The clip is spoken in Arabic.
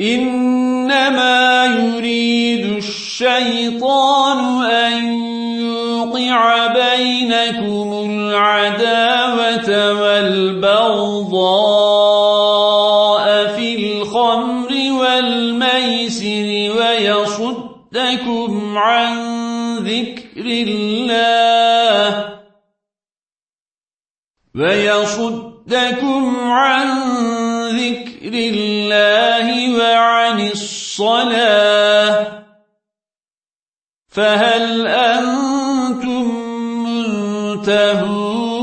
إنما يريد الشيطان أن يوقع بينكم العداوة والبغضاء في الخمر والميسر ويصدكم عن ذكر الله ويصدكم عن ذكر الله وعن الصلاة. فهل أنتم منتهون؟